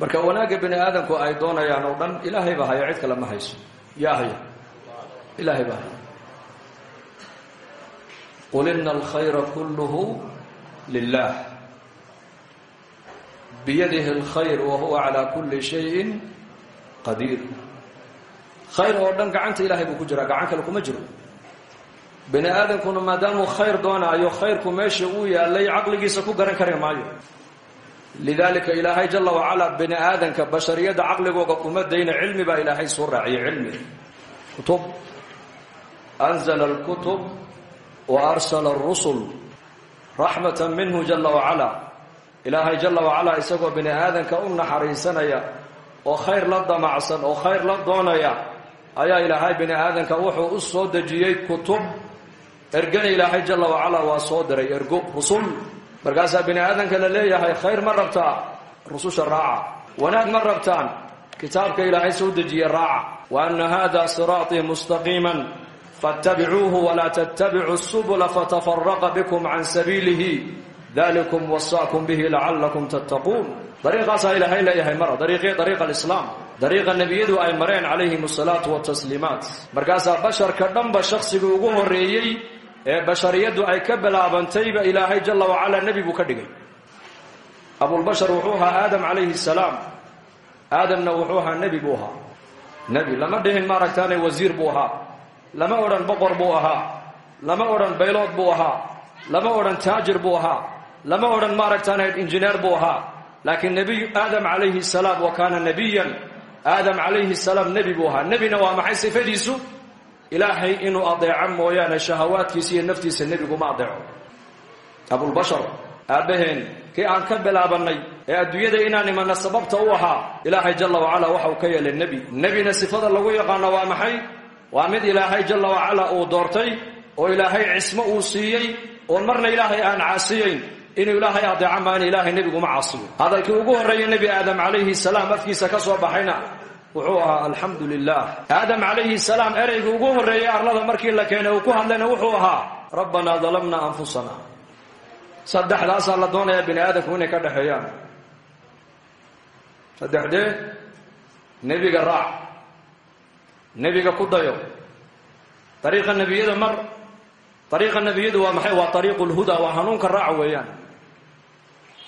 marka wanaagga bini aadamku ay doonayaan oo dhan ilaahay baa haya cid kale ma hayso. Yaa haya ilaahay baa haya qul ina alkhayra kulluhu lilah biyadihi alkhayr wa huwa calaa kulli shayin qadiir khayr oo dhan gacanta ilahay buu ku jiraa gacan kale kuma jiro. Bini aadamkuna maadaamuu khayr doonaayo khayrku meesha uu yaalay caqligiisa ku garan kari maayo lidalika ilaahay jala wacalaa bini aadanka bashariyadda caqligooga kuma dayna cilmi baa ilaahay soo raaciyay cilmi kutub anzla اlkutub wa arsala اrusul raxmata minhu jala wacala ilaahay jala wacalaa isagoo bini aadanka u naxariisanaya oo khayr la damacsan oo khayr la doonaya ayaa ilaahay bini aadanka wuxuu u soo dejiyey kutub ergana ilaahay jala wacalaa waa soo diray ergo rusul markaasaa bini aadanka la leeyahay khayr ma rabtaa rususha raaca. Wanaag ma rabtaan kitaabka ilaahay soo dejiye raaca. Wa ana hada siraaطii mustaqiima faاtabicuuhu walaa ttabicuu subula fatafaraqa bikum can sabiilihi. Dalikum wasaakum bihi lacalakum tattaquun. Dariiqaasaa ilaahay leeyahay mara dariiqii dariiqa alislaam. Dariiqa nebiyadu ay mareen calayhim asalaatu watasliimaat markaasaa basharka dhanba shaqsigii ugu horeeyey ee bashariyaddu ay ka bilaabantayba ilaahay jala wacalaa nebi buu ka dhigay. Abulbashar wuxuu ahaa aadam calayhi salaam. Aadamna wuxuu ahaa nebi buu ahaa. Nebi lama dhihin maaragtaane wasiir buu ahaa. Lama odhan boqor buu ahaa. Lama odhan baylood buu ahaa. Lama odhan taajir buu ahaa. Lama odhan maaragtaane injineer buu ahaa. Laakiin nebiy aadam calayhi salaam wa kaana nebiyan aadam calayhi salaam nebi buu ahaa. Nebina waa maxay sifadiisu ilaahay inuu adeeco mooyaane shahawaadkiisa iyo naftiisa nebiguma adeeco. Abulbashar aabbaheen kii aan ka bilaabannay ee adduunyada inaan imana sababta u ahaa ilaahay jala wacala waxa uu ka yeelay nebi. Nebina sifada lagu yaqaano waa maxay? Waa mid ilaahay jala wacala uu doortay oo ilaahay cismo uu siiyey oon marna ilaahay aan caasiyeyn. Inuu ilaahay adeeco maana ilaahay nebiguma caasiyo. Hadalkii ugu horreeya nebi aadam calayhi salaam afkiisa ka soo baxayna wuxuu ahaa alxamdu lilah aadam calayhi salaam ereygii ugu horreeyey arlada markii la keenay uu ku hadlayna wuxuu ahaa rabbanaa dalamna anfusana. Saddexdaasaa la doonayaa bini aadamku inay ka dhexeeyaan saddexdee nebiga raac nebiga ku dayo. Dariiqa nebiyada mar dariiqa nebiyadu waa maxay? Waa dariiqu lhuda waa hanuunka raaca weeyaan.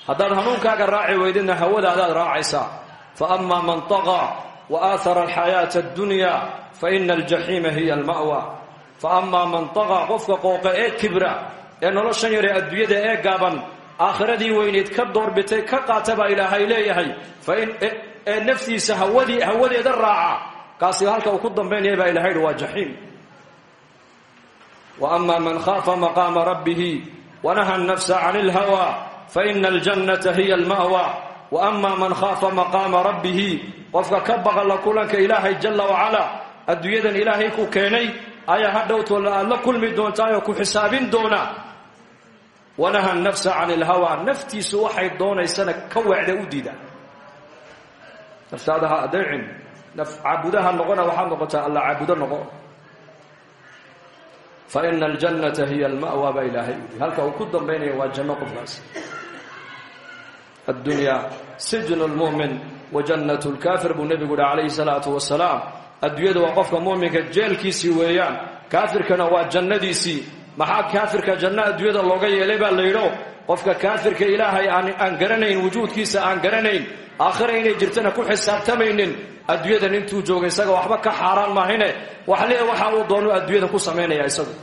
Haddaad hanuunkaaga raaci weydidna hawadaadaad raacaysaa. Fa amaa man taqaa addunya fa ina aljaxiima hiya alma'wa fa amaa man taqaa qofka qooqa ee kibra ee noloshan yare adduunyada ee gaaban aakhiradii weyneyd ka doorbitay ka qaata baa ilaahay leeyahay ee naftiisa hawadii hawadeeda raaca kaasi halka uu ku dambaynaya baa ilahay hi waa jaxiim ama man khaafa maqaama rabbihi wanaha nafsa can اlhawa faina aljannata hiya alma'wa wa ama man khaafa maqaama rabbihi qofka ka baqala kulanka ilaahay jala wacala adduunyadan ilaahay ku keenay ayaa hadhowtoola aad la kulmi doontaayoo ku xisaabin doona. Wanaha nafsa can ilhawa naftiisu waxay doonaysana ka weecda u diida. Naftaada ha adeecin naf caabudaha noqona waxaad noqotaa alla caabudo noqo. Fa ina aljannata hiya alma'wa baa ilaahay udi halka uu ku dambaynaya waa janno qofkaas addunyaa sijnu lmu'min wa jannat lkaafir buu nebigu uhi calayhi salaatu wasalaam adduunyada waa qofka mu'minka jeelkiisii weeyaan. Kaafirkana waa jannadiisii. Maxaa kaafirka janno adduunyada looga yeelay baa la yidho qofka kaafirka ilaahay aan garanayn wujuudkiisa aan garanayn aakhira inay jirtana ku xisaabtamaynin adduunyadan intuu jooga isaga waxba ka xaaraan maahine. Waxle waxa uu doonu adduunyada ku samaynaya isagu.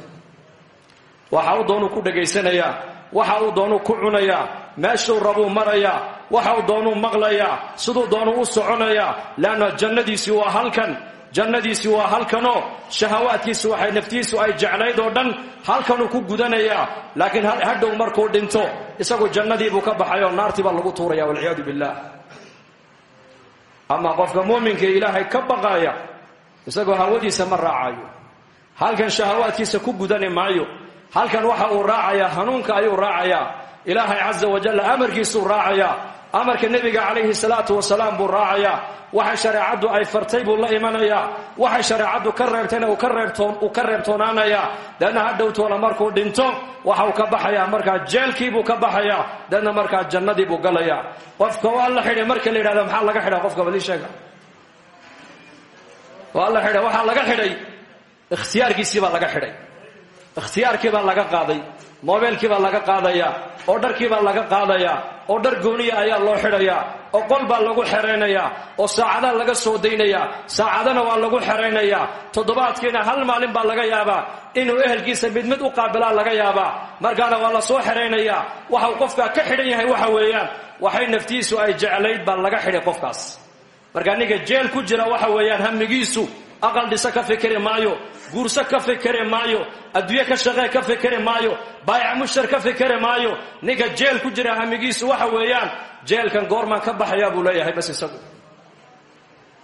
Waxa waxa uu doonu ku cunayaa meeshuu rabuu marayaa waxa uu doonuu maqlayaa siduu doonu u soconayaa leanna jannadiisii waa halkan jannadiisii waa halkanoo shahawaadkiisi waxay naftiisu ay jeclayd oo dhan halkanuu ku gudanayaa laakiin hadhow markuu dhinto isagu jannadiibuu ka baxayoo naartiibaa lagu tuuraya walciyaadu billah. Ama qofka muuminka ilaahay ka baqaaya isagoo hawadiisa ma raacayo halkan shahawaadkiisa ku gudani maayo halkan waxa uu raacayaa hanuunka ayuu raacayaa ilaahay casa wajalla amarkiisuu raacayaa amarka nebiga calayhi salaatu wasalaam buu raacayaa waxay shareecaddu ay fartay buu la imanayaa waxay shareecaddu ka reebtayna uu ka reebtoonaanayaa deedna hadhowtoola markuu dhinto waxa uu ka baxayaa markaa jeelkiibuu ka baxayaa deedna markaa jannadii buu galayaa qofka waa la xidhay marka la yidhahda maxaa laga xidhaa qofka balii sheega? Waa la xidhay waxaa laga xidhay. Ikhtiyaarkiisii laga xidhay ikhtiyaarkii baa laga qaaday mobeelkii baa laga qaadayaa oo dharkii baa laga qaadayaa oo dhar gooniya ayaa loo xidhayaa oo qol baa lagu xeraynayaa oo saacadaa laga soo daynayaa saacadana waa lagu xeraynayaa toddobaadkiina hal maalin baa laga yaabaa inuu ehelkiisa mid mid u qaabilaa laga yaabaa markaana waa la soo xeraynayaa waxa uu qofkaa ka xidhan yahay waxa weeyaan waxay naftiisu ay jeclayd baa laga xidhay qofkaas. Markaa ninka jeel ku jira waxa weeyaan hamigiisu aqal dhise ka fikri maayo guurso ka fikri maayo adduunye ka shaqee ka fikri maayo baayac mushtar ka fikri maayo ninka jeel ku jira hamigiisu waxa weeyaan jeelkan goormaan ka baxayaa buu leeyahay bas isagu.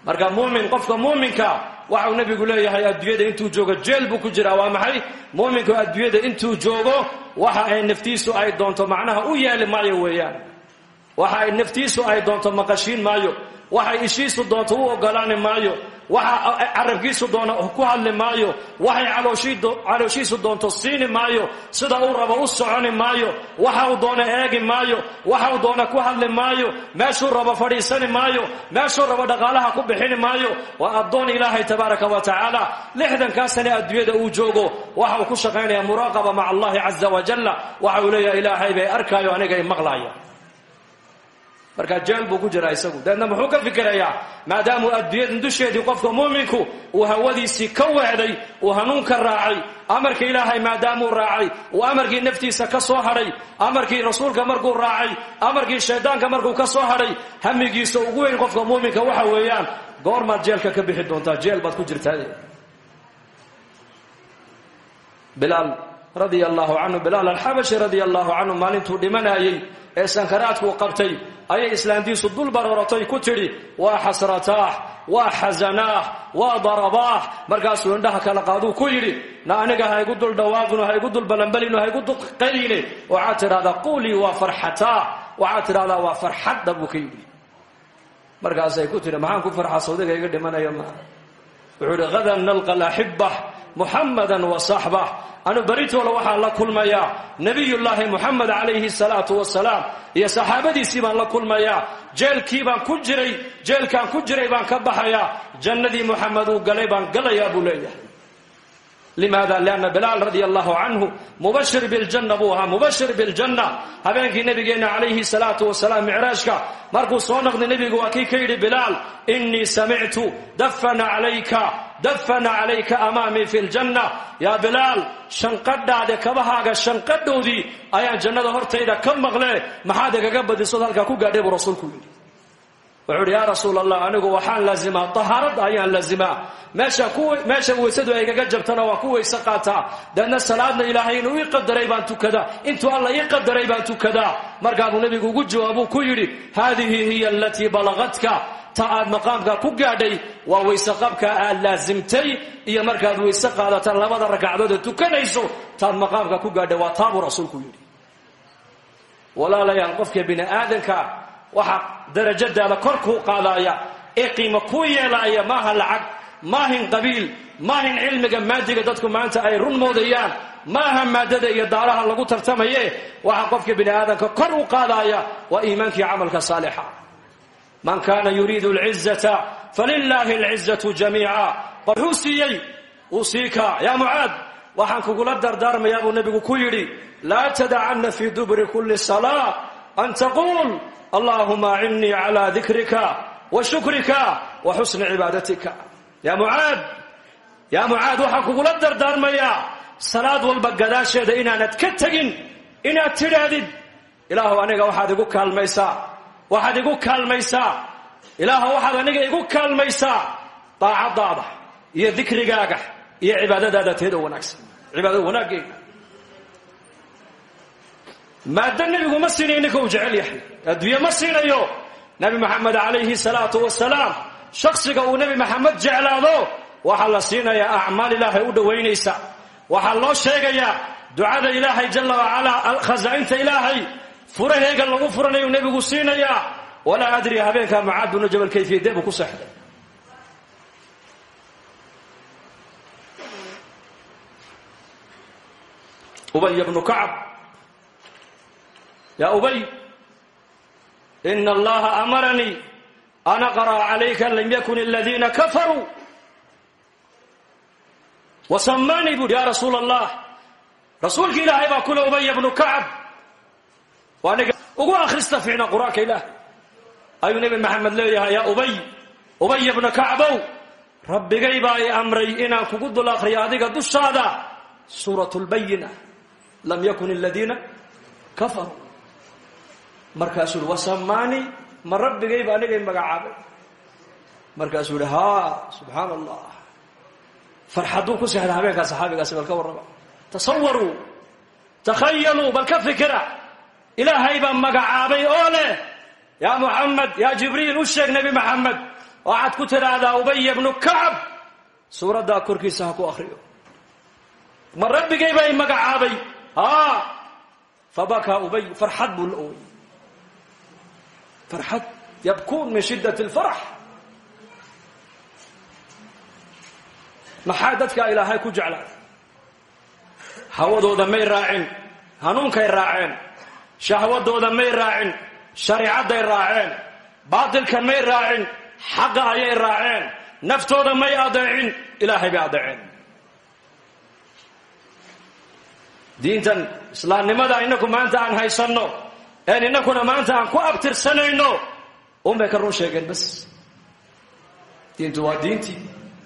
Marka muumin qofka muuminka waxau nebigu leeyahay adduunyada intuu joogo jeel buu ku jiraa waa maxay? Muuminku adduunyada intuu joogo waxa ay naftiisu ay doonto macnaha u yeeli maayo weeyaan. Waxa ay naftiisu ay doonto maqashiin maayo. Waxay ishiisu doonto u ogolaani maayo waxa carabkiisu doono ku hadli maayo. Waxay calooshiisu doonto siini maayo. Sida uu rabo u soconi maayo. Waxa uu doono eegi maayo. Waxa uu doono ku hadli maayo. Meeshuu rabo fadhiisani maayo. Meeshuu rabo dhaqaalaha ku bixini maayo. Waa addoon ilaahay tabaaraka wa tacaala. Lixdankaa sane adduunyada uu joogo waxa uu ku shaqaynaya muraaqaba maca allahi caza wajalla waxa uu leeyahay ilaahay bay arkaayo aniga i maqlaaya markaa jeel buu ku jiraa isagu. Dabeedna muxuu ka fikirayaa maadaamuu adduunyadan dusheedii qofka muuminku uu hawadiisii ka weecday uu hanuunka raacay amarka ilaahay maadaamuu raacay uu amarkii naftiisa ka soo hadhay amarkii rasuulka markuu raacay amarkii shaydaanka markuu ka soo hadhay hamigiisa ugu weyn qofka muuminka waxa weeyaan goormaad jeelka ka bixi doontaa jeel baad ku jirtaa. Bilaal radia allahu canhu bilaal alxabashi radia allahu canhu maalintuu ee sankaraadkuu qabtay ayay islaantiisu dul barooratay ku tidhi waa xasrataah waa xasanaah waa darabaah. Markaasuu indhaha kala qaaduu ku yidhi na aniga ha igu dul dhawaaqino ha igu dul balanbalino ha igu dulqayline waxaad tidhahdaa quulii waa farxataa waxaad tidhahdaa waa farxadda buu ka yidhi. Markaasay ku tidhi maxaan ku farxaa sawdiga iga dhimanaya ma wuxuu idhi hadan nalqa alaxibah muxamadan wa saxbah anu beritoola waxaan la kulmayaa nebiyullaahi muxamed calayhi salaatu wasalaam iyo saxaabadiisii baan la kulmayaa jeelkii baan ku jiray jeelkaan ku jiray baan ka baxayaa jannadii muxamed uu galay baan galayaa buu leeyahay. Limaada? Lianna bilaal radia mubashir biljanna buu ahaa. Mubashir biljanna habeenkii nabigeenna calayhi salaatu wasalaam micraajka. Markuu soo noqday nebigu waa kii ka yidhi bilaal dafana calayka dafana calayka amaamii fi ljanna yaa bilaal shanqadhaade kabahaaga shanqadhoodii ayaan jannada hortayda ka maqle maxaad igaga badisood halkaa ku gaadhay buu rasuulku yidhi wuxuu uhi yaa rasuul allah anigu waxaan laazimaa tahaaradda ayaan laazimaa meesha weysadu ay gaga jabtana waa ku weyse qaataa deedna salaadna ilaahay inuu ii qadaray baan tukadaa intuu alla ii qadaray baan tukadaa markaabuu nebigu ugu jawaabuu ku ta aad maqaamka ku gaadhay waa weyse qabka aad laasimtay iyo markaad weyse qaadata labada ragcadood tukanayso taad maqaamka ku gaadhay waa taabuu rasuulku yidhi. Walaalayaal qofka bini aadanka waxa darajadaada kor kuu qaadaaya ee qiimo kuu yeelaaya maaha lacag maahin qabiil maahin cilmiga maadiga dadku maanta ay run moodayaan maaha maadada iyo daaraha lagu tartamaye waxa qofka bini aadamka kor u qaadaaya waa iimaankii camalka saalixa man kana yuriidu alcizata falilaahi alcizatu jamiica wuxuu siiyey? Uu siika? Yaa mucaad waxaan kugula dardaarmayaa buu nebigu ku yidhi laa tadacana fii duburi kulli salaa an taquul allahuma acinnii cala dikrika wa shukrika wa xusni cibaadatika. Yaa mucaad yaa mucaad waxaan kugula dardaarmayaa salaad walba gadaasheeda inaanad ka tegin inaad tidhaahdid ilaahu aniga waxaad igu kaalmaysaa waxaad igu kaalmaysaa. Ilaahu waxaad aniga igu kaalmaysaa. Daacadaada iyo dikrigaaga iyo cibaadadaada teeda wanaagsan. Cibaadada wanaaggeega maaddo nebigu ma siinayo ninka jecel yahay. Adduunye ma siinayo. Nebi maxamed calayhi salaatu wasalaam shaksiga uu nebi maxamed jeclaado waxaa la siinayaa acmaal ilaahay u dhowaynaysa. Waxaa loo sheegayaa ducada ilaahay jalla wacalaa khasaa'inta ilaahay furaheega lagu furanayu nebigu siinayaa walaa adri habeenkaa mucaad binu jabal kayfiyadee buu ku seexday. Ubay bnu kacb ya ubay in allaha amaranii an aqra'a calayka lam yakun aladiina kafaruu wasamanii buuhi ya rasuula allah rasuulka ilaahay baa kule ubaya bnu kacab ugu akhrista fiicna qur'aanka ilaah. Ayuu nebi maxamed leeyahay yaa ubay ubaya bna kacbow rabbigay baa i amray inaan kugu dul akhriyo adiga dushaada. Suurat lbayina lam yakun aladiina kafaruu. Markaasuu uhi wasamaanii ma rabbigay baa anigay magacaabay. Markaasuu yihi haa subxaana allah farxadduu ku seexda habeenkaa saxaabigaasi bal ka warrama. Tasawaruu takhayaluu bal ilaahay baa magacaabay oo leh. Yaa muxamed yaa jibriil u sheeg nebi maxamed waxaad ku tidhaahdaa ubaya bnu kacab. Suuraddaa korkiisa ha ku akriyo ma rabbigay baa i haa. Fabakaa ubay farxad buu la ooyey farxad yabkuun min shiddat اlfarax maxaa dadka ilaahay ku jeclaa hawadooda may raacin hanuunkay raaceen shahwadooda may raacin shariicadday raaceen baatilka may raacin xaqa ayay raaceen naftooda may adeecin ilaahay bay adeeceen. Diintan islaamnimada inaku maanta aan haysanno een inakuna maanta aan ku abtirsanayno unbay ka run sheegeen bas diintu waa diintii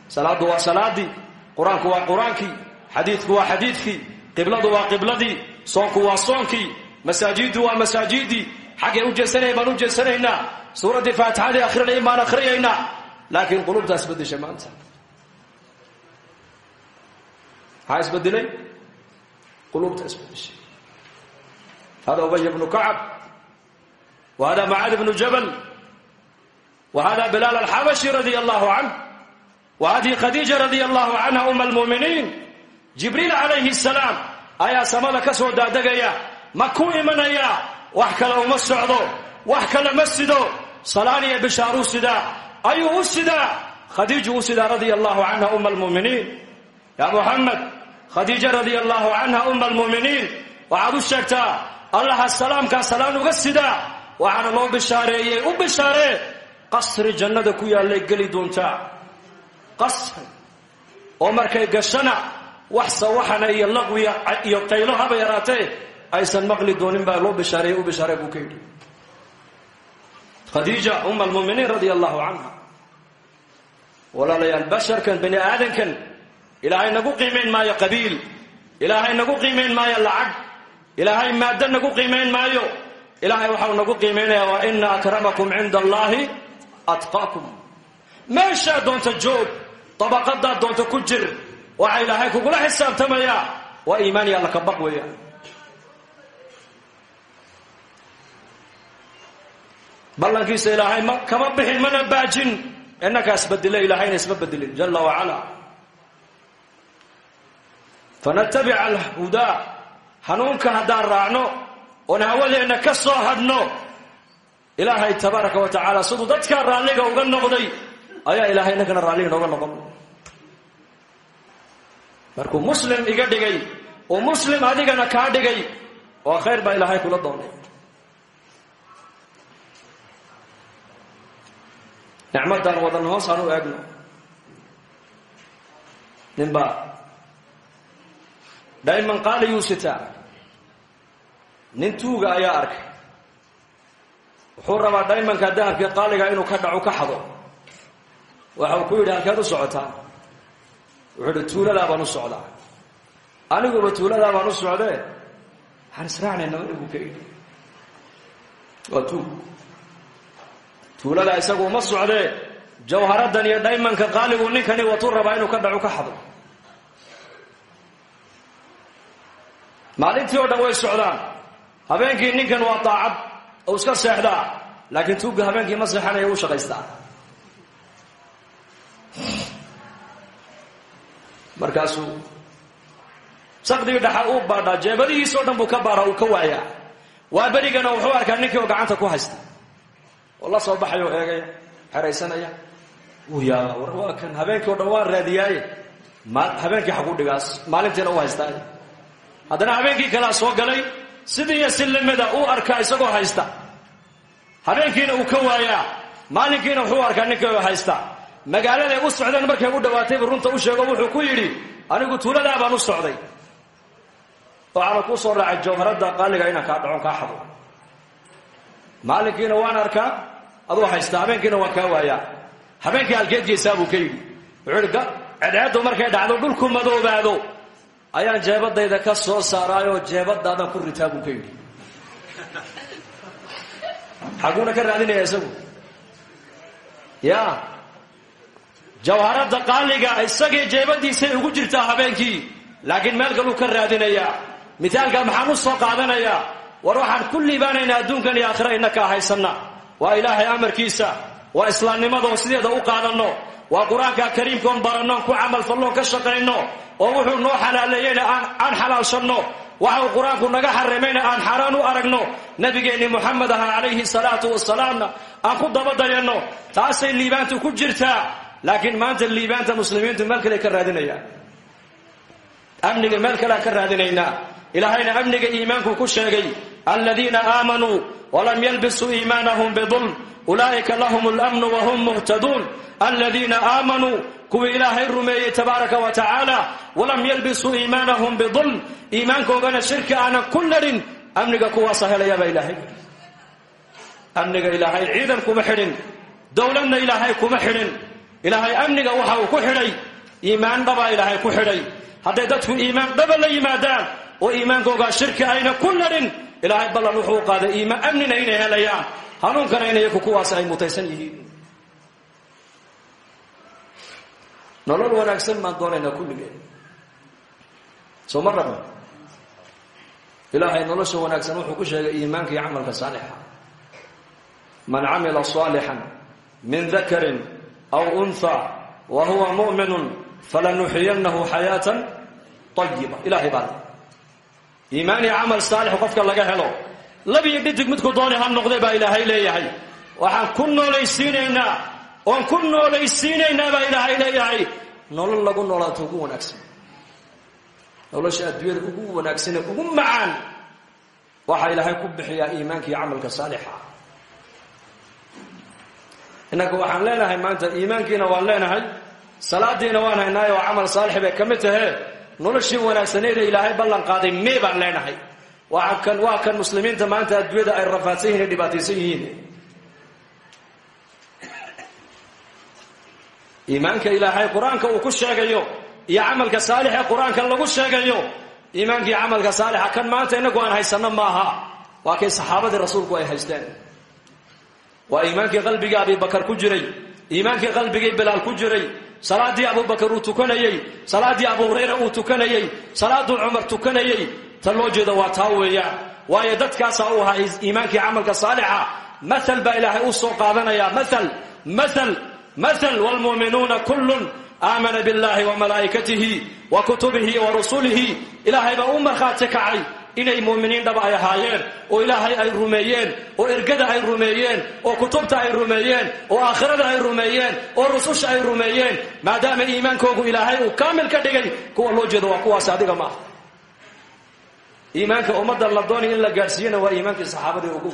salaaddu waa salaadii qur'aanku waa qur'aankii xadiidku waa xadiidkii qibladu waa qibladii soonku waa soonkii masaajiddu waa masaajidii xaggay u jeesanaya baan u jeesanaynaa suuraddii faatixadii akhrinaya baan akhriyaynaa laakiin qulubtaa isbedeshay maanta maxaa isbedelay qulubta isbedeshay hada ubay bnu kacab wa hada macaad bnu jabal. Wa hada bilaal alxabashi radia allahu canh wa hadihi khadiija radia allahu canha uma almuuminiin jibriil calayhi salaam ayaa samada ka soo daadegaya ma ku imanaya? Wax kale uma socdo. Wax kale ma sido. Salaaniya bishaaruu sidaa ayuu u sidaa khadiiju u sidaa radia allahu canha uma almuuminiin ya muxamed khadiija radia allahu canha uma almuuminiin waxaad u sheegtaa allaha salaamkaa salaan uga sidaa waxaana loo bishaareeyey u bishaaree qasri jannada ku yaallay geli doontaa. Qasri. Oo markay gashana wax sawaxana iyo laqwiya iyo qaylo haba yaraatee aysan maqli doonin baa loo bishaareeyey u bishaaree buu ka yidhi khadiija uma almuuminiin radia allahu canha walaalayaal basharkan bani aadankan ilaahay nagu qiimayn maayo qabiil. Ilaahay nagu qiimayn maayo lacag. Ilaahay maaddo nagu qiimayn maayo. Ilaahay waxau nagu qiimaynayaa waa ina akramakum cinda allaahi atqaakum. Meeshaa doonta joog dabaqadaad doonta ku jir waxaa ilaahay kugula xisaabtamayaa waa iimaan iyo alla ka baq weeyaan ballankiisa ilaahay ma kama bixin mana baajin. Inakaa isbedile ilaahayna isma bedelin jala wacala fanatabic alhudaa hanuunka haddaan raacno oon hawadeenna ka soo hadhno ilaahay tabaaraka wa tacaala siduu dadkaa raalliga uga noqday ayaa ilaahay innagana raalliga nooga noqon. Markuu muslim iga dhigay uu muslim adigana kaa dhigay oo khayr baa ilaahay kula doonay nicmaddaan wadan hoos aan u eegno ninbaa dayman qaaliyuu sitaa nin tuuga ayaa arkay wuxuu rabaa daymanka dahabkii qaaliga inuu ka dhacu ka xado. Waxa uu ku yidhi halkeed u socotaa wuxuu idhi tuuladaa baan u socdaa. Aniguba tuuladaa baan u socdee? Waxaan israacnayna inibuu ka idhi waa tuug tuuladaa isagu uma socdee jawharadan iyo dhaymanka qaaligu ninkani watuu rabaa inuu ka dhacu ka xado. Maalintii oo dhan way socdaan. Habeenkii ninkan waa daacad oo iska seexdaa laakiin tuugga habeenkii ma seexanaya u shaqaystaa. Markaasuu saqdigii dhaxa uu baadhaa jeebadihiisoo dhan buu ka baara uu ka waayaa. Waa berigana wuxuu arkaa ninkii oo gacanta ku haysta oo la soo baxaya oo eegaya xeraysanaya yaaba war waa kan habeenkii o dhan waan raadiyaaye. Habeenkii xagu dhigaas maalintiina u haystaa haddana habeenkii kalea soo galay sidii iyo si lamida uu arkaa isagoo haysta. Habeenkiina uu ka waayaa maalinkiina wuxuu arkaa ninka haysta. Magaaladay u socdeen markay u dhawaataybu runta u sheego wuxuu ku yidhi anigu tuuladaa baan u socday. Waxaana kuu soo raacay jawharadda qaaliga inaan kaa dhacon kaa xado maalinkiina waan arkaa aduu haysta habeenkiina waan kaa habeenkii halkeed geysaa buu ka yidhi. Wuxuu yidhi cedceeddu markay dhacdo dhulku madoobaado ayaan jeebadayda ka soo saaraayoo jeebadaadan ku ritaa buu ka yidhi. Ka raadinaya isagu. Ya jawharadda qaaliga isagii jeebadiisay ugu jirtaa habeenkii laakiin meel kaluu ka raadinayaa. Mitaalka maxaan u soo qaadanayaa war waxaan ku liibaanaynaa adduunkan iyo aakhira innakaa haysanna waa ilaahay amarkiisa waa islaamnimadoon sideeda u qaadanno waa qur'aanka kariimkoon barannoon ku camalfalloon ka shaqayno oo wuxuu noo xalaaleeyeyna aan xalaalshanno. Waxa uu qur'aanku naga xarimayna aan xaaraan u aragno. Nabigeenni moxamed aha calayhi salaatu wasalaamna aan ku dabadayanno taasay liibaantu ku jirtaa laakiin maanta liibaanta muslimiintu meel ka raadinayaan. Amniga meel kalean ka raadinaynaa ilaahayna amniga iimaanku ku sheegay aladiina aamanuu walam yalbisuu iimaanahum bidulm ulaa'ika lahum اlamnu wahum muhtaduun aladiina aamanuu kuwii ilaahay rumeeyey tabaaraka wa tacaala walam yalbisuu iimaanahum bidulm iimaankoogana shirki aanan ku ladhin amniga kuwaasa helayaabaa ilaahay amniga ilaahay ciidan kuma xidhin dowladna ilaahay kuma xidhin. Ilaahay amniga waxa uu ku xidhay iimaan dhabaa ilaahay ku xidhay. Hadday dadku iimaan dhaba la yimaadaan oo iimaankoogaa shirki ayna ku ladhin ilaahay ballan wuxuu qaaday iimaan amnina inay helayaan. Hanuunkana in iyaku kuwaas ay mutaysan yihiin. Nolol wanaagsan baan doonaynaa kulligeen soo ma ilaahay nolosha wanaagsan wuxuu ku sheegay iimaanka iyo camalka saalixa. Man camila صaalixا min dakarin aw unha wa huwa mu'minu falanuxiyanahu xayaata ayiba ilahay baa iimaan iyo camal saalix qofka laga helo. Labiyo dhidig midku dooni ha noqday baa ilaahay leeyahay. Waxaan ku noolaysiinaynaa oon ku noolaysiinaynaa baa ilaahay leeyahay. Nolol lagu noolaato ugu wanaagsan. Nolosha adduunyada ugu wanaagsanee ugu macaan waxaa ilaahay ku bixiyaa iimaanka iyo camalka saalixa. Innaka waxaan leenahay maanta iimaankiina waan leenahay salaadiina waan haynaayo oo camal saalix bay ka mid tahee noloshii wanaagsaneeda ilaahay ballan qaaday mee baan leenahay. Waa kan muslimiinta maanta adduunyada ay rafaadsan yihiin dhibaataysan yihiin. Iimaanka ilaahay qur'aanka uu ku sheegayo iyo camalka saalixe qur'aanka lagu sheegayo iimaanka iyo camalka saalixa kan maanta inagu aan haysanno maaha. Waa kay saxaabadii rasuulku ay haysteen? Waa iimaankii qalbigii abibakar ku jiray iimaankii qalbigii bilaal ku jiray salaadii abubakar uu tukanayey salaadii abu hurayra uu tukanayey salaaduu cumar tukanayey ta loo jeeda waa taa weeyaan. Waayo dadkaasaa u ahaa iimaankii camalka saalixa. Maal baa ilaahay u soo qaadanaya maal maal maal wlmuuminuuna kullun aamana biاllahi wamalaa'ikatihi wa kutubihi wa rusulihi. Ilaahay baa u markhaati kacay inay muuminiin dhaba ay ahaayeen oo ilaahay ay rumeeyeen oo ergada ay rumeeyeen oo kutubta ay rumeeyeen oo aakhirada ay rumeeyeen oo rususha ay rumeeyeen maadaama iimaankoogu ilaahay uu kaamil ka dhigay kuwa loo jeedo waa kuwaas adiga maaha iimaanka ummadda la doonay in la gaadhsiiyana waa iimaankii saxaabadii ugu.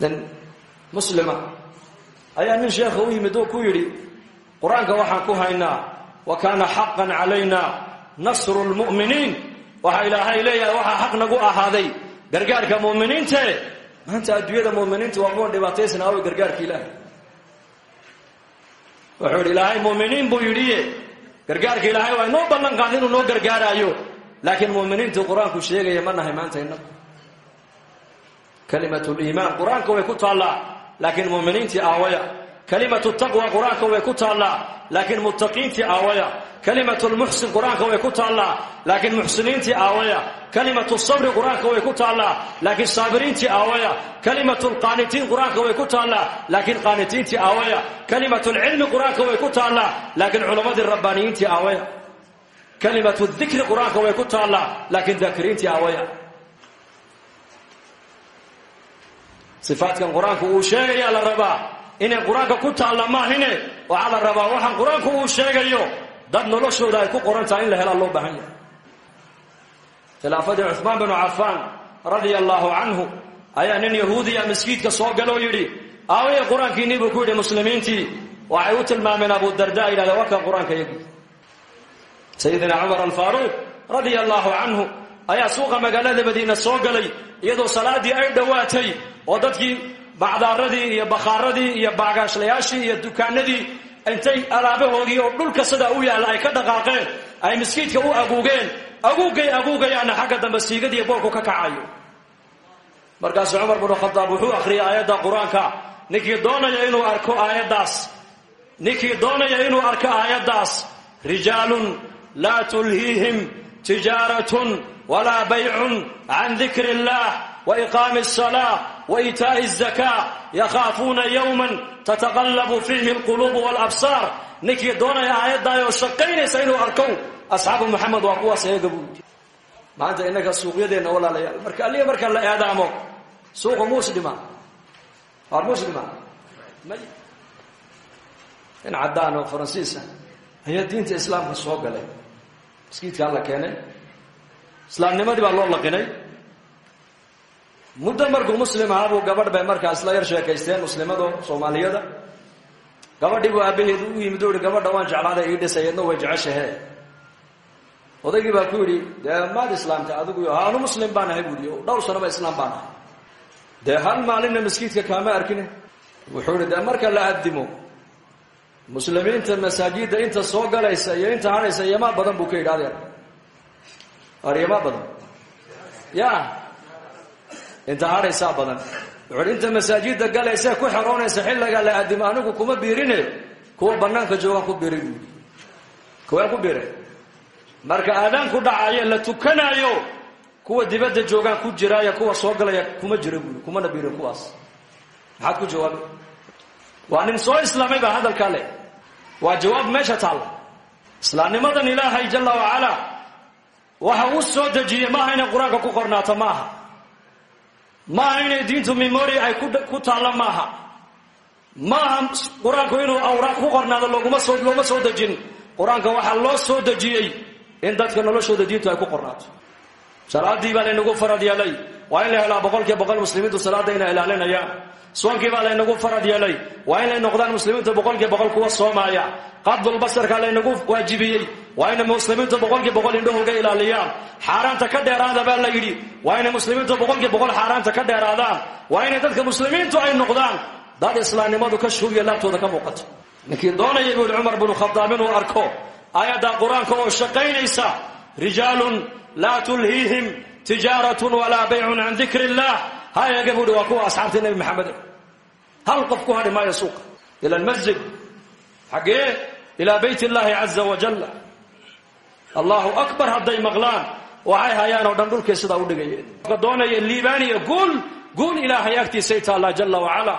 Dan muslima ayaa nin sheekha u yimid oo ku yidhi qur'aanka waxaan ku haynaa wa kaana xaqan calayna nasru lmu'miniin waxaa ilaahay leeyahay waxaa xaq nagu ahaaday. Gargaarka mu'miniinte maanta adduunyada mu'miniinta waa kuwan dhibaataysan aaway gargaarka ilaahay. Wuxuu yidhi ilaahay mu'miniin buu yidhiye gargaarka ilaahay waa inoo ballan qaada inuu noo gargaaraayo. Laakiin mu'miniintu qur'aanku sheegaya ma nahay maanta inagu kalimatu liimaan qur'aanka way ku taallaa laakiin muminiintii aawaya kalimatu taqwa qur'aanka way ku taallaa laakiin muttaqiintii aawaya. Kalimatu lmuxsin qur'aanka way ku taallaa laakiin muxsiniintii aawaya. Kalimatu sabri qur'aanka way ku taallaa laakiin saabiriintii aawaya. Kalimatu lqaanitiin qur'aanka way ku taallaa laakiin qaanitiintii aawaya. Kalimatu lcilmi qur'aanka way ku taallaa laakiin culammadii rabbaaniyiintii aawaya. Kalimatu dikri qur'aanka way ku taallaa laakiin daakiriintii aawaya. Sifaadkan qur'aanku uu sheegayaa la rabaa inay qur'aanka ku taalla maahine waxaa la rabaa waxaan qur'aanku uu sheegayo dad noloshooda ay ku qoran tahay in la helaa loo baahan yahay. Khilaafadii cuhmaan binu cafaan radia allaahu canhu ayaa nin yahuudiya masjiidka soo galoo yidhi aawaya qur'aankiinii buu ku yidhi muslimiintii waxay u tilmaameen abudarda yidhahda waa kan qur'aanka yagii. Sayidina cumar alfaaruuq radia allaahu canhu ayaa suuqa magaalada madiina soo galay iyadoo salaadii ay dhowaatay oo dadkii bacdaaradii iyo bakhaaradii iyo baagaashlayaashii iyo dukaanadii intay alaabahoodii oo dhulka sidaa u yaalla ay ka dhaqaaqeen ay masjiidka u aguugeen aguugay aguugayaana xagga dambe siigadii boolku ka kacayo markaasu cumar binu khadaab wuxuu akhriyay aayadda qur'aanka ninkii doonaya inuu arko aayaddaas ninkii doonaya inuu arko aayaddaas rijaalun laa tulhiihim tijaaratun walaa baycun can dikri illah waiqaami asalaa waitaa'i azakaa yakhaafuuna yowman tataqallabu fiihi alquluubu walabsaar ninkii doonaya aayaddaayoo shaqaynaysa inuu arkow asxaabu maxamed waa kuwaas eega buu yidhi maanta innaga suuqyadeenna walaalayaal marka alliga marka la eedaamo suuqa muslima waar muslima may in caddaan oo faransiisa ayaa diinta islaamka soo galay maskiidka alla keenay islaamnimadii baa loo laqinay muddo markuu muslim ahaabuu gabadh bay markaa isla yar sheekaysteen muslimado soomaaliyada. Gabadhii buu aabaheedu u yimid u ihi gabadha waan jeclaaday ii dhisay way jeceshahe odaygii baa ku yidhi dee maad islaamta adigu haanu muslim baan ahay buui dhowr sanoba islaam baan ahay. Dee hal maalinna maskiidka kaama arkine. Wuxuu yihi dee marka la addimo muslimiinta masaajidda inta soo galaysa iyo inta hadhaysa yamaa badan buu ka yidhi adeer ar yamaa badan. Ya inta hadhaysaa badan. Wuxuuhi inta masaajidda galaysa ku xeroonaysa xilliga la addimo anigu kuma biirine. Kuwa banaanka joogaan ku biiray buui ku biiray marka aadaanku dhacayo la tukanaayo kuwa dibadda joogaan ku jiraayo kuwa soo galaya kuma jira buui kumana kuwaas. Maxaad ku jawaabay waa nin soo islaamay baa hadalkaa leh. Waa jawaab meesha taalla. Islaamnimadan ilaahay jalla wacala waxa uu soo dejiyey inay qur'aanka ku qornaato maaha maaha inay diintu memori ay ku taallo maaha. Maaha qur'aanku inuu awraaq ku qornaado looma soo dejin. Qur'aanka waxaa loo soo dejiyey in dadka noloshooda diintu ay ku qornaato salaadii baa laynagu farad yeelay. Waa in la helaa boqolkiiba boqol muslimiintu salaada inay ilaalinayaan baa laynagu farad yeelay. Waa inay noqdaan muslimiintu boqolkiiba boqol kuwa soomaaya qadulbasarka laynagu waajibiyey. Waa inay muslimiintu boqolkii boqol indhahooga ilaaliyaan. Xaaraanta ka dheeraada baa la yidhi. Waa inay muslimiintu boqolkii boqol xaaraanta ka dheeraadaan. Waa inay dadka muslimiintu ay noqdaan. Dad islaamnimadu ka shuugiya laabtooda ka muuqato. Ninkii doonaya buu yihi cumar binu khadaab inuu arko. Aayadda qur'aanka oo shaqaynaysa rijaalun laa tulhiihim tijaaratun walaa baycun can dikri illah ha eega buuhi waa kuwa asxaabtii nebi maxamed hal qof ku hadhi maayo suuqa ila almasjid xaggee ilaa bayt illaahi caza wajalla allahu akbar hadday maqlaan waxay hayaan oo dhan dhulkay sidaa u dhigayeen doonaya liibaaniya guul guul ilaahay agtiisay taallaa jalla wacala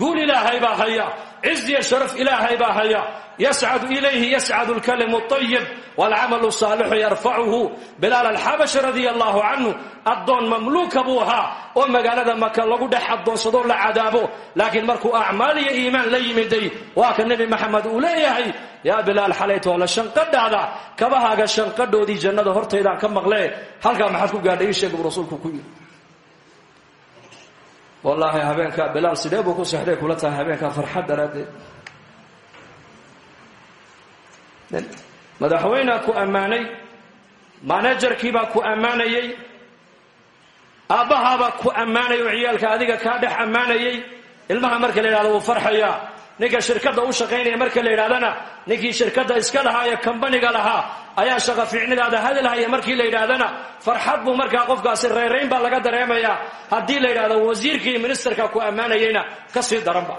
guul ilaahay baa haya ciz iyo sharaf ilaahay baa haya yascadu ilayhi yascadu lkalimu ayib waalcamalu saalixu yarfacuhu bilaal alxabashi radia allahu canhu addoon mamluuka buu ahaa oo magaalada maka lagu dhex addoonsadoo la cadaabo laakiin markuu acmaal iyo iimaan la yimiday waa ka nebi maxamed uu leeyahay yaa bilaal xalaytoola shanqadhaada kabahaaga shanqadhoodii jannada hortaydaan ka maqlee halkaa maxaad ku gaadhay ii sheeg buu rasuulku ku yidhi wallaahi habeenkaa bilaal sidee buu ku sexday kula tahay madaxweynea ku ammaanay manajarkiibaa ku ammaanayey aabbahaabaa ku ammaanay oo ciyaalka adiga kaa dhex ammaanayey ilmaha marka la yidhahdo wuu farxayaa ninka shirkadda u shaqaynaya marka la yidhahdana ninkii shirkadda iska lahaa ee kambaniga lahaa ayaa shaqa fiicnidaada hadalhaya markii la yidhaahdana farxad buu markaa qofkaasi reerayn baa laga dareemayaa. Haddii la yidhahdo wasiirkii ministerka ku ammaanayeyna ka sii daranba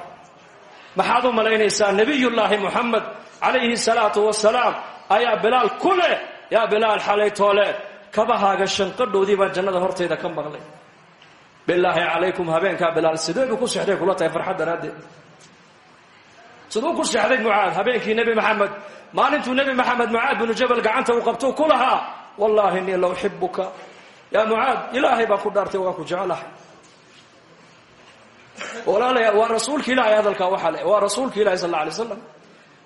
maxaad u malaynaysaa nebiyullaahi muxamed calayhi salaatu wasalaam ayaa bilaal ku leh. Yaa bilaal xalaytoole kabahaaga shanqadhoodii baa jannada hortayda ka maqlay. Bilaahi calaykum habeenkaa bilaal sidee buu ku sexday kula tahay farxad daraaddeed? Siduu ku sexday mucaad habeenkii nebi maxamed. Maalintuu nebi maxamed mucaad binu jabal gacanta uu qabtuu ku lahaa. Wallaahi innii la uxibuka yaa mucaad ilaahay ku dhaartay waa ku jeclahay. Walaalayaa waa rasuulka ilaahay hadalkaa waxaa le waa rasuulka ilahi sal alla alay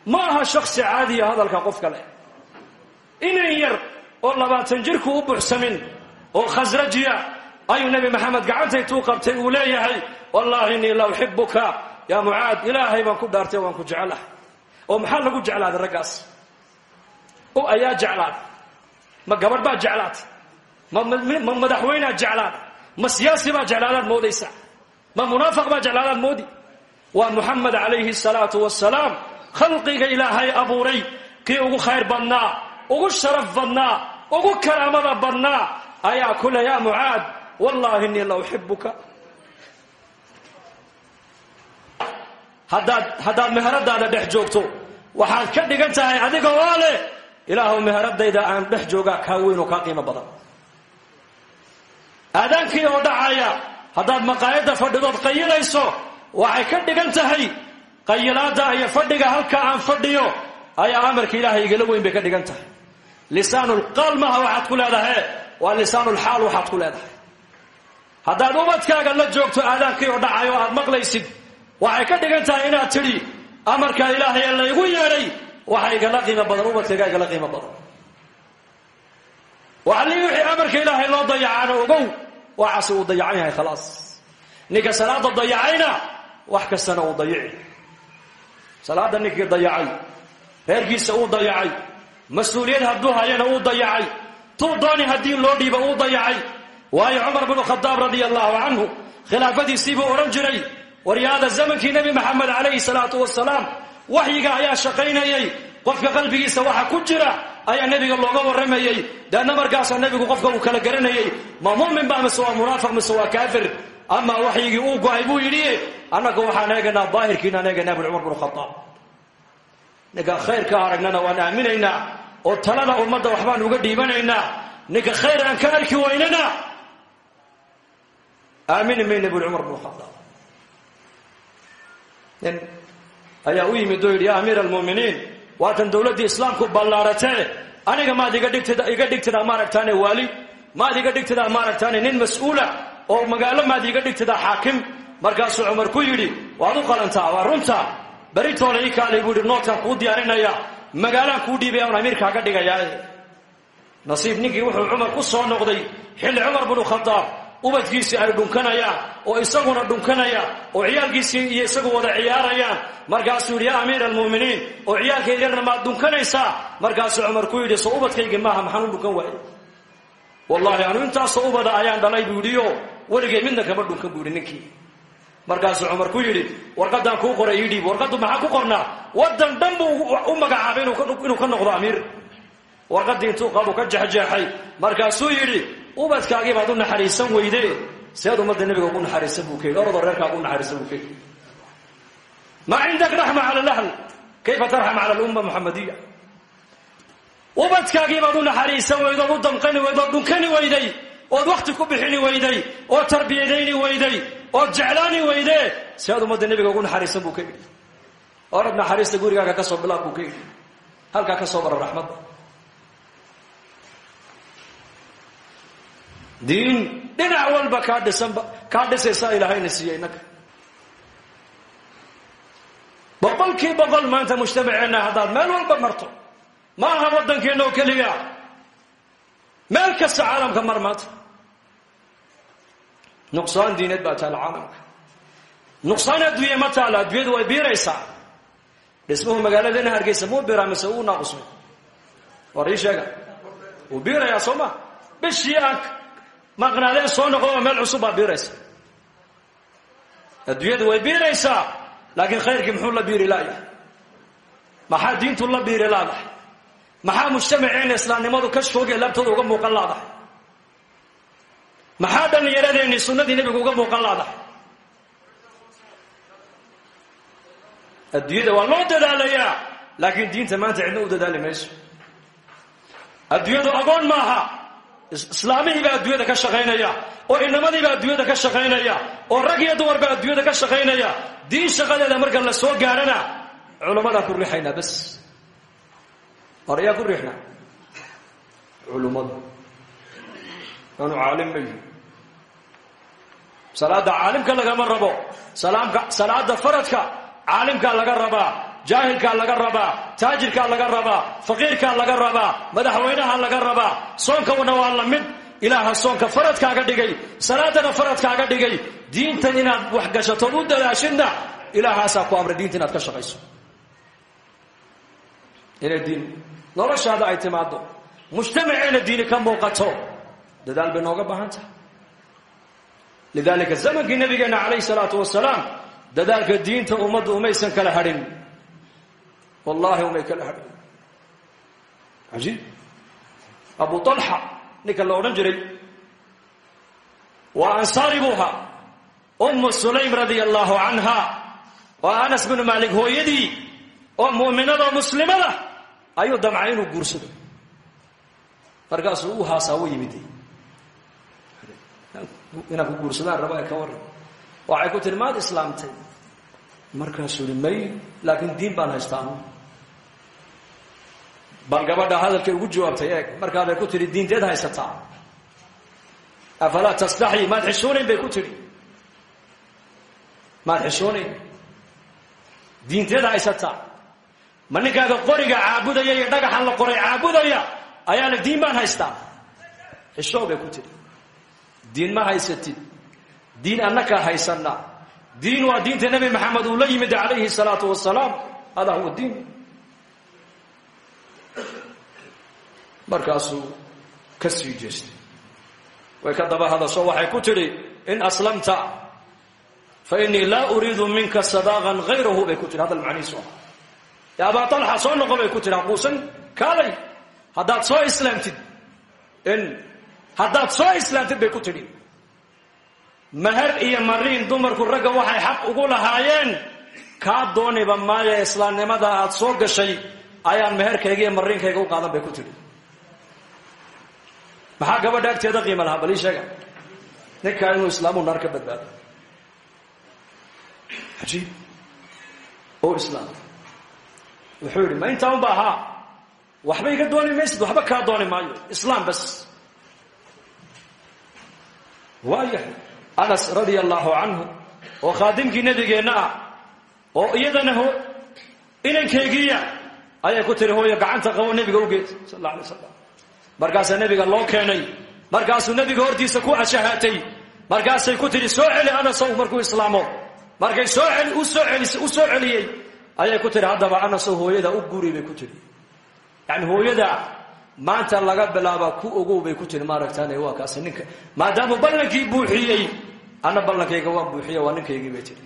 ma aha shaksi caadiya hadalka qof kale inan yar oo labaatan jirku u buxsamin oo khasrajiya ayuu nebi maxamed gacantaytuu qabtay uu leeyahay wallaahi innii la uxibuka yaa mucaad ilaahay baan ku dhaartay waan ku jecelahay oo maxaa lagu jeclaaday raggaas? O ayaa jeclaaday ma gabadh baa jeclaatay ma madaxweynea jeclaada ma siyaasi baa jeclaadaad moodaysa? Ma munaafiq baa jeclaadaad moodi? Waa muxamed calayhi salaatu wasalaam khalqiga ilaahay abuuray kii ugu khayr badnaa ugu sharaf badnaa ugu karaamada badnaa ayaa kule yaa mucaad wallaahi innii la uxibuka haddaad haddaad meheradaada dhex joogto waxaad ka dhigan tahay adiga oo leh ilaahuw meheradayda aan dhex joogaa kaa weyn oo kaa qiimo badan. Aadaankii oo dhacaya haddaad maqaayadda fadhidood qayilayso waxay ka dhigan tahay qayilaadda iyo fadhiga halka aan fadhiyo ayaa amarka ilaahay igala weyn bay ka dhigan tahay. Lisaanulqaal maha waxaad ku leedahay waa lisaanulxaal waxaad ku leedahay. Haddaad ubadkaaga la joogto aadaankii oo dhacay aad maqlaysid waxay ka dhigan tahay inaad tidhi amarka ilaahay ee laygu yeedhay waxa igala qiimo badan ubadkayga igala qiimo badan. Waxalii wixii amarka ilaahay loo dayacaana ogow waxaase uu dayacan yahay khalaas. Salaada dayacayna wax kastana uu dayici salaada ninkii dayacay reerkiisa uu dayacay mas'uuliyad hadduu hayana uu dayacay tuu dooni haddii loo dhiiba uu dayacay. Waayo cumar binu khadaab radia allahu canhu khilaafadiisii buu odhan jiray waryaada zamankii nebi maxamed calayhi salaatu wasalaam waxyiga ayaa shaqaynayay qofka qalbigiisa waxa ku jira ayaa nebiga looga warramayey deedna markaasaa nebigu qofka uu kala garanayay ma mumin ba mise waa munaafiq mise waa kaafir amaa waxyigii uu go'ay buu yidhi annaga waxaan eegaynaa daahirkiinaan eegaynaa bn cumar bnu khadaab ninka khayrka aragnana waan aaminaynaa oo talada ummadda waxbaan uga dhiibanaynaa. Ninka khayr aan ka arki waynana aamini mayna buri cumar bnu khadaab nin ayaa u yimid oo yidhi ya amiir almu'miniin waatan dowladdii islaamku ballaaratee aniga maad iga dhigtid iga dhigtidaa maaragtaane waali maad iga dhigtidaa maaragtaane nin mas'uula oo magaalo maad iga dhigtidaa xaakim. Markaasuu cumar ku yidhi waad u qalantaa waa runta. Beritoole ii kaalay buu yidhi noodkaan kuu diyaarinaya. Magaalaan kuu dhiibaya un amiirkaaga dhigayaa nasiib ninkii wuxuu cumar ku soo noqday. Xilli cumar bnu khadaab ubadkiisii ay dhunkanayaan oo isaguna dhunkanaya oo ciyaalkiisii iyo isagu wada ciyaarayaan markaasuu yidhi yaa amiir almu'miniin oo ciyaalkaygana maad dhunkanaysaa markaasuu cumar ku yidhi soo ubadkayga maaha maxaan u dhunkan waaye wallaahi anu intaasoo ubada ayaan dhalay buu weligay midna kama dhunkan buu ninkii. Markaasuu cumar ku yidhi warqaddaan kuu qoray ii dhiib. Warqaddu maxaa ku qornaa? Waddan dhan u magacaabay inuu ka noqdo amiir. Warqaddii intuu qabu ka jexjeexay markaasuu yidhi ubadkaagii baad u naxariisan weyde. Seed ummadda nebiga ugu naxariisan buu ka yidhi orodoo reerkaaga u naxariisan buu ka yidhi maa cindak raxma cala alahl kayfa tarxam cala alumma muxamadiya ubadkaagii baad u naxariisan weyde ood u damqani weyde ood dhunkani weyday ood wakhti ku bixini weyday ood tarbiyadayni weyday ood jeclaani weyde seed ummadda nebiga ugu naxariisan buu ka yidhi. Orad naxariista gurigaaga ka soo bilaab buu ka yidhi. Halkaa ka soo bara raxmadda diin dhinac walba kaa dhisanba kaa dhisaysaa ilaahayna siiyey innaga boqolkii boqol maanta mujtamaceenna haddaad meel walba marto ma aha waddankeenna oo keliya meel kasta caalamka mar maanta nuqsaan diineed baa taala caalamka. Nuqsaan adduunye ma taala adduunyadu way biiraysaa. Dhismuhu magaaladeenna hargeysa muu mise uu naaqusmay war ii sheega. Wuu biirayaa soo ma? Bishii aan soo noqdoo meel cusub baa biiraysa. Adduunyadu way biiraysaa laakiin khayrkii muxuu la biiri laayahay maxaa diintu la biiri laadahay maxaa mujtamaceena islaamnimadu ka shoogee laabtooda uga muuqan laadahay maxaa dhallinyaradeenii sunnadii nebigu uga muuqan laadahay adduunyada waa loo dadaalayaa laakiin diinta maanta cidna u dadaali mayso. Adduunyadu agoon maaha islaamihii baa adduunyada ka shaqaynaya oo inamadii baa adduunyada ka shaqaynaya oo rag iyo dumar baa adduunyada ka shaqaynaya. Diin shaqadeeda marka la soo gaarana culummadaan ku riixaynaa bas hor ayaa ku riixnaa culummada aanu caalim ma yihi salaada caalimka lagama rabo. Salaada faradka caalimkaa laga rabaa jaahilkaa laga rabaa taajirkaa laga rabaa faqiirkaa laga rabaa madaxweynaha laga rabaa soonkauna waa la mid ilaaha soonka faradkaaga dhigay. Salaadana faradkaaga dhigay. Diintan inaad wax gashato u dadaashidna ilaahaasaa ku amray diinta inaad ka shaqayso. Inay diin noloshaada ay timaado mujtamaceena diini ka muuqato. Dadaal bay nooga baahan tahay lidalika zamankii nabigeena calayhi salaatu wasalaam dadaalka diinta ummaddu umaysan kala hadhin. Wallahi umay kala hadhin. Ajiib abu alxa ninka la odhan jiray waa ansaari buu sulaym radia allahu canha waa anas binu maalik hooyadii oo mu'minadoo muslimada ayuu damcay inuu guursado. Markaasuu u haasaa u yimid. Inaan ku guursadaan raba ee ka warran. Waxay ku tihi maad islaamtay. Markaasuu ihi may laakiin diin baan haystaa anu bal gabadha hadalkay ugu jawaabtay eeg markaabay ku tihi diinteed haysataa. Afalaa tastaxyi maad xishoonayn bay ku tidhi. Maad xishoonayn diinteed haysataa ma ninkaaga qoriga caabudaya iyo dhagaxan la qoray caabudaya ayaa le diin baan haystaa? Xishoo bay ku tidhi. Diin ma haysatid. Diin annakaa haysana diin waa diinta nebi maxamed uu la yimid calayhi salaatu wasalaam hadaa huwa diin. Markaasuu ka sii jeestay. Way ka daba hadasho waxay ku tidhi in aslamta fa innii laa uriidu minka sadaaqan hayrahu bay ku tihi hadal macnihiisu ah ya abaa talxa soo noqo bay ku tihi haquusan kaalay haddaad soo islaamtid haddaad soo islaamtid bay ku tidhi. Mahar iyo mariin dumarku ragga waxay xaq ugu lahaayeen. Kaa dooniba maayo islaamnimada aad soo gashay ayaan meherkayga iyo mariinkayga u qaadan bay ku tidhi. Maxaa gabadha agteeda qiima lahaa? Bal ii sheega. Ninkaa inuu islaamu naar ka badbaado. Ajiib o islaam wuxuu yidhi ma intaa unba ahaa waxba iga dooni maysid waxba kaa dooni maayo islaam bas. Waayahay anas radia allahu canhu oo khaadimkii nebigeenna ah oo iyadana ho inankeygiiya ayay ku tiri hooyo gacanta qabo nebiga ugeed sal alla alay slam markaasaa nebiga loo keenay markaasuu nebiga hortiisa ku ashahaatay markaasay ku tihi soo celi anasow markuu islaamo. Markay soo u soo celis u soo celiyey ayay ku tihi haddaba anasow hooyada u guri bay ku tihi yani hooyada maanta laga bilaaba ku ogow bay ku tihi maaragtaan waa kaasi ninka. Maadaamuu ballankii buuxiyey ana ballankayga waan buuxiye waa ninkaygii bay tihi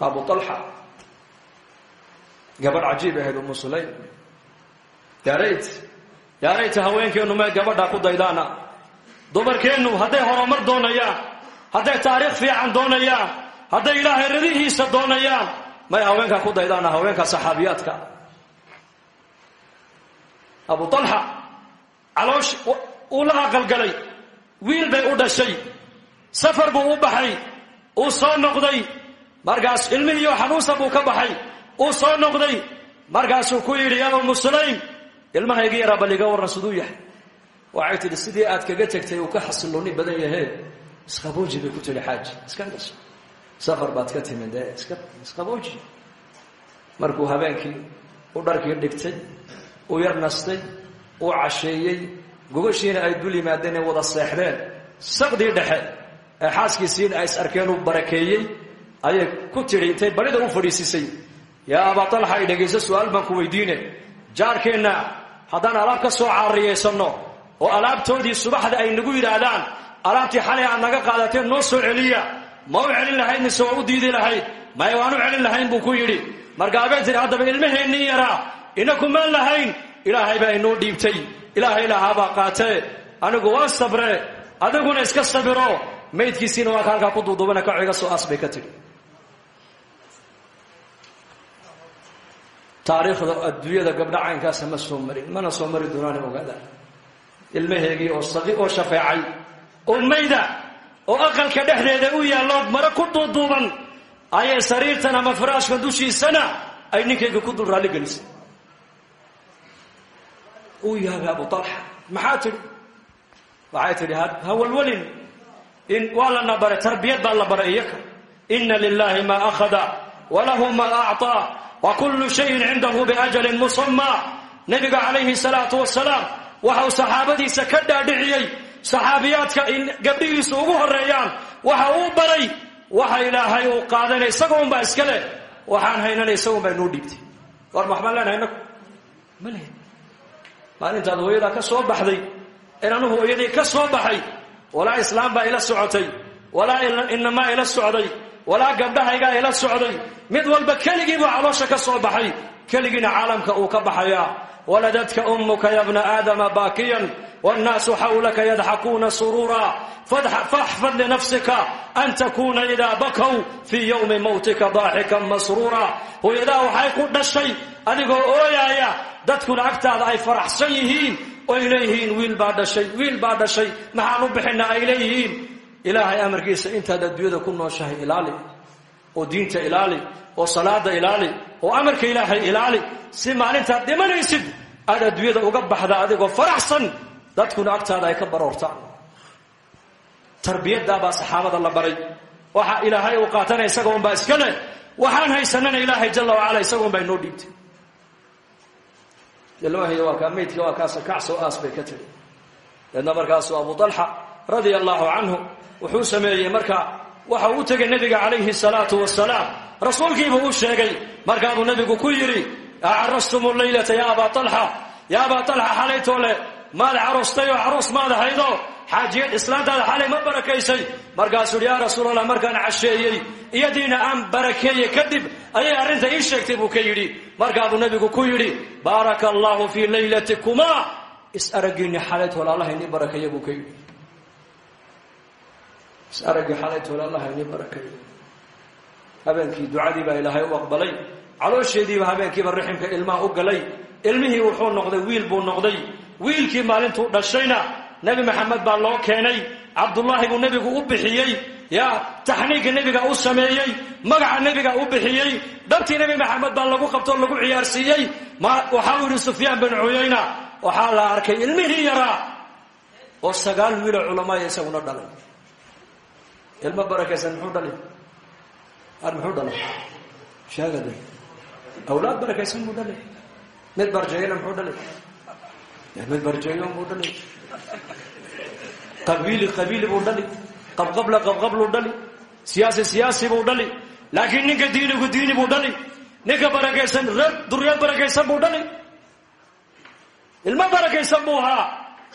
abu alxa gabadh cajiib ahayd umu sulaym. Yaarayt yaarayta haweenkeennu may gabadhaa ku daydaana. Dumarkeennu hadday horumar doonayaan hadday taariikh fiican doonayaan hadday ilaahay radihiisa doonayaan may haweenkaa ku daydaana haweenka saxaabiyaadka. Abu alxa caloosh uu la aqalgalay wiil bay u dhashay safar buu u baxay uu soo noqday markaas ilmihiiyo xanuunsa buu ka baxay uu soo noqday markaasuu ku yidhi yaa umu sulaym ilmahayga yaraa bal iga warran siduu yahay. Waxay tidhi sidii aad kaga tegtay uu ka xasilooni badan yahee isqabooji bay ku tihi xaaji iska dhasho safar baad ka timid ee iska isqabooji markuu habeenkii u dharkii dhigtay uu yar nastay uu casheeyey gogashiina ay dul yimaadeen ee wada seexdeen saqdii dhexe ee xaaskiisiina ay is arkeen uu barakeeyey ayay ku tidhi intay barida u fadhiisisay yaa abaa talxa ay dhegayso su'aal baan ku weydiine jaarkeenna haddaan alaab ka soo caariyaysanno oo alaabtoodii subaxda ay nagu yidhaahdaan alaabtii xalay aad naga qaadateen noo soo celiya ma u celin lahayd mise u diidi lahayd maya waan u celin lahayn buu ku yidhi. Markaabay tidhi haddaba ilmaheennii yaraa. Inakumaan lahayn. Ilaahay baa inoo dhiibtay. Ilaahay lahaabaa qaatee. Anigu waa sabre. Adiguna iska sabiro. Maydkiisiina waa ka ku duudubana kaco iga soo bay ka tidhi. Taariikhda adduunyada gabdha caynkaasa ma soo marin. Mana soo mari doonaana ogaada ilmaheegii oo saqi oo shafeecay. Oo mayda oo aqalka dhexdeeda u yaallo maro ku duuduuban ayay sariirtan ama faraashka dushiisana ay ninkayga ku dul raalli gelisay. Uu yaabay abu alxa maxaa tidhi? Waxay tidhi ha walwalin in waa lana tarbiyad baa la baray iyaka ina lilahi ma akhada walahu ma acطaa wa kullu shayin cindahu biajalin musama nebiga calayhi salaatu wasalaam waxa uu saxaabadiisa ka dhaadhiciyey saxaabiyaadka in gabdhihiisu ugu horeeyaan waxa uu baray waxa ilaahay uu qaadanay isaga unbaa iska leh waxaan haynana isaga unbaa inuu dhiibtay war maxbaan leenahay inagu ma lehed maalintaad ka soo baxday in hooyadii ka soo baxay walaa islaam baa ila socotay walaa inamaa ila socday walaa gabdhahaygaa ila socday. Mid walba keligii buu caloosha ka soo baxay keligiina caalamka uu ka baxayaa. Waladadka ummuka ya bna aadama baakiyan wاnnaasu xawlaka yadxakuuna suruura faxfad linafsika an takuna idaa bakow fii ywmi mawtika daaxikan masruura hooyadaa waxay ku dhashay adigoo ooyaaya dadkuna agtaada ay faraxsan yihiin oy leeyihiin wiil baa dhashay wiil baa dhashay maxaan u bixina ay leeyihiin ilaahay amarkiisa intaad adduunyada ku nooshahay ilaali oo diinta ilaali oo salaada ilaali oo amarka ilaahay ilaali si maalintaad dhimanaysid aad adduunyada uga baxda adigoo dadkuna agtaada ay ka baroortaan tarbiyadaabaa saxaabada la baray. Waxa ilaahay uu qaatana isaga unbaa iska leh. Waxaan haysanana ilaahay jala wacala isaga unbaa inoo dhiibtay. Ilmahiy waa kaa maydka waa kaasa kacso aas bay ka tiri. Deedna abu dalxa radia allahu canhu wuxuu sameeyey marka waxa uu tegay nebiga calayhi salaatu wasalaam rasuulkiibuu u sheegay markaabuu nebigu ku yidhi acarastum laylata ya abaa alxa ya abaa alxa xalaytoo maad carostay oo caroos maad ahaydo xaajiyad islaantaada xalay ma barakaysay. Markaasuu yaa rasuulallah markaan casheeyey iyadiina aan barakeeye kadib ayay arrinta ii sheegtay buu ka yidhi. Markaabuu nebigu ku yidhi baaraka allahu fii laylatikuma. Is araggiinni xalaytoole allah inii barakeeye buu ka yidhi. Is araggii xalaytoole allah inii barakeeye habeenkii ducadii baa ilaahay u aqbalay caloosheediiba habeenkiiba raximka ilmaha u galay ilmihii wuxuu noqday wiil buu noqday wiilkii maalintuu dhashayna nebi maxamed baa loo keenay. Cabdullaahi buu nebigu u bixiyey. Ya taxniigga nebiga u sameeyey magaca nebiga u bixiyey dhabtii nebi maxamed baa lagu qabtoo lagu ciyaarsiiyey. Waxaa u yidhi sufyaan bin cuyayna waxaa la arkay ilmihii yaraa. Oo sagaal wiiloo culamaaya isaguna dhalay. Ilmo barakaysan muxuu dhalay? Ar muxuu dhalay? Sheegade awlaad barakaysan buu dhalay. Mid barjeeyana muxuu dhalay mid barjeeyo buu dhalay qabiili qabiili buu dhali qabqabla qabqabluu dhali siyaasi siyaasi buu dhali laakiin ninka diinigu diini buu dhali ninka barakaysan reer duriyad barakaysan buu dhali ilmo barakaysan buu ahaa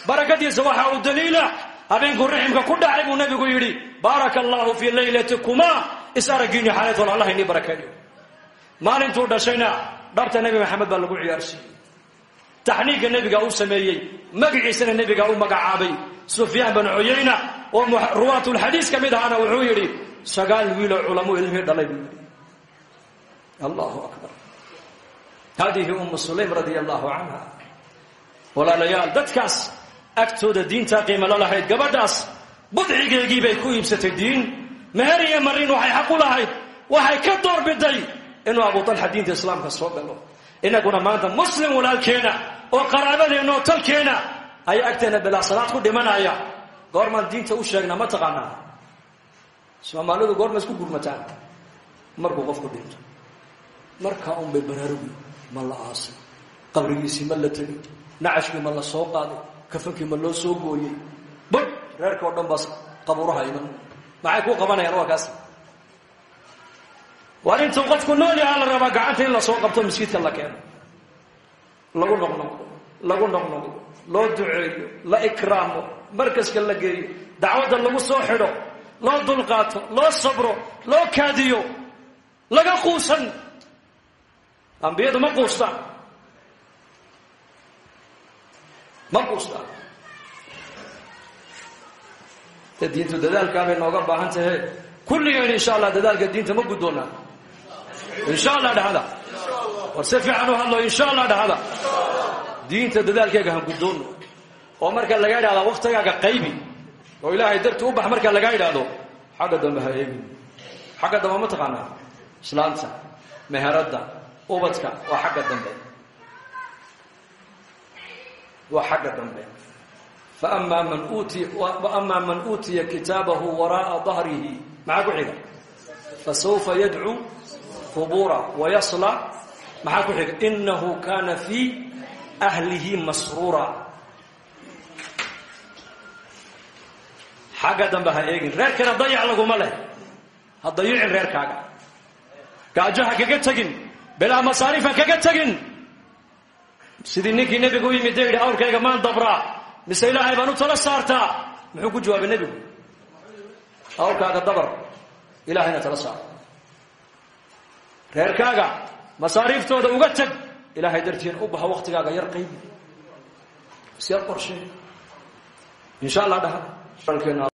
barakadiisa waxa uu daliila habeenkuu raximka ku dhacay buu nabigu yidhi baaraka allahu fii laylatikuma. Is araggiini xalaytool allah inii barakeeyo maalintuu dhashayna dhabta nebi maxamed baa lagu ciyaarsiiyey taxniigga nebiga u sameeyey magaciisana nebiga u magacaabay. Sufyaan bin cuyayna oo ruwaatulxadiis ka mid ahaana wuxuu yidhi sagaal wiiloo culamuu ilmihii dhalay allahu akbar. Hadihi umu sulaym radia allahu canha walaalayaal dadkaas agtooda diintaa qiimalo lahayd gabadhaas budcigeegii bay ku iibsatay diin. Meher iyo marin waxay xaq u lahayd waxay ka doorbiday inuu abu talxa diinta islaamka soo galo. Inaguna maanta muslim walaalkeena oo qaraabadeenna oo talkeena ayaa agteena bilaa salaad ku dhimanaya. Goormaan diinta u sheegnaa ma taqaanaa. Soomaalidu goorma isku gurmataan. Markuu qofku dhinto markaa un bay baraarugi ma la aasay qabrigiisii ma la tegay nacashkii ma la soo qaaday kafankii ma loo soo gooyey. Bad reerka oo dhan baas qabuuraha iman maxay ku qabanayaan? Waa kaas waa intuu qofku nool yahaa la rabaa gacanta in la soo qabto masjidka la keeno lagu noqnoqdo lagu noqnoqdo loo duceeyo la ikraamo markaska la geeyo dacwadda lagu soo xidho loo dulqaato loo sabro loo kaadiyo laga quusan. Ambiyadu ma quustaan. Ma quustaan. De diintu dadaalkaa bay nooga baahan tahe kulligeen insha allah dadaalka diinta ma guddoonaa. Insha allah dhahada war si fiican u hadlo insha allah dhahada. Diinta dadaalkeega han guddoono oo marka laga idhahda waktigaaga qaybi. Oo ilaahay darti u bax marka laga idhaahdo xagga dambe ha eegin. Xagga dambe ma taqaanaa islaanta meheradda ubadka waa xagga dambe. Waa xagga dambe. Faama man uutiya waama man uutiya kitaabahu waraa'a dahrihi. Maxaa ku xiga? Fasawfa yadcuu hubura wayasla maxaa ku xiga inahu kana fii ahlihi masruura. Xagga dambe eegin. Reerkana dayac laguma leh. Ha dayicin reerkaaga. Gaajo kaga tegin bilaa masaariif kaga tegin sidii ninkii nebigu u yimid dee awrkayga maan dabraa mise ilaahay baan u tala saartaa? Muxuu ku jawaabay nebigu? Awrkaaga dabar ilaahayna tala saar reerkaaga masaariiftooda uga teg ilaahay dartiin u baxa waktigaaga yar qaybi. Is yar qorshee. Insha allah dhaha